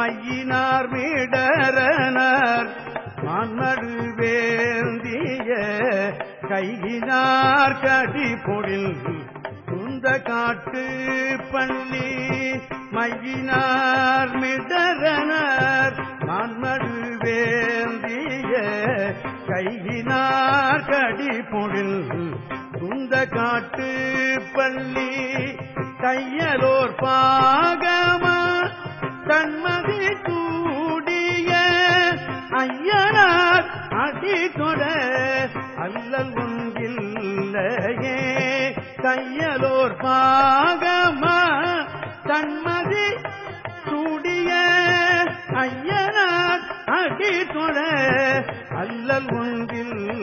மையினார் மீடரனர் மன்னடு வேந்திய கையினார் கடி பொழில் குந்த காட்டு பள்ளி. மையினார் மிடரனர் மன்னடு வேந்திய கையினார் கடி பொழில் குந்த காட்டு பள்ளி. தையலோர் பா தன்மதி கூடிய ஐயனார் அடி தொட அல்லல் ஒன்றில்லையே தையலோர் பாகமா தன்மதி சூடிய ஐயனார் அடி தொட அல்லல் ஒன்றில்லையே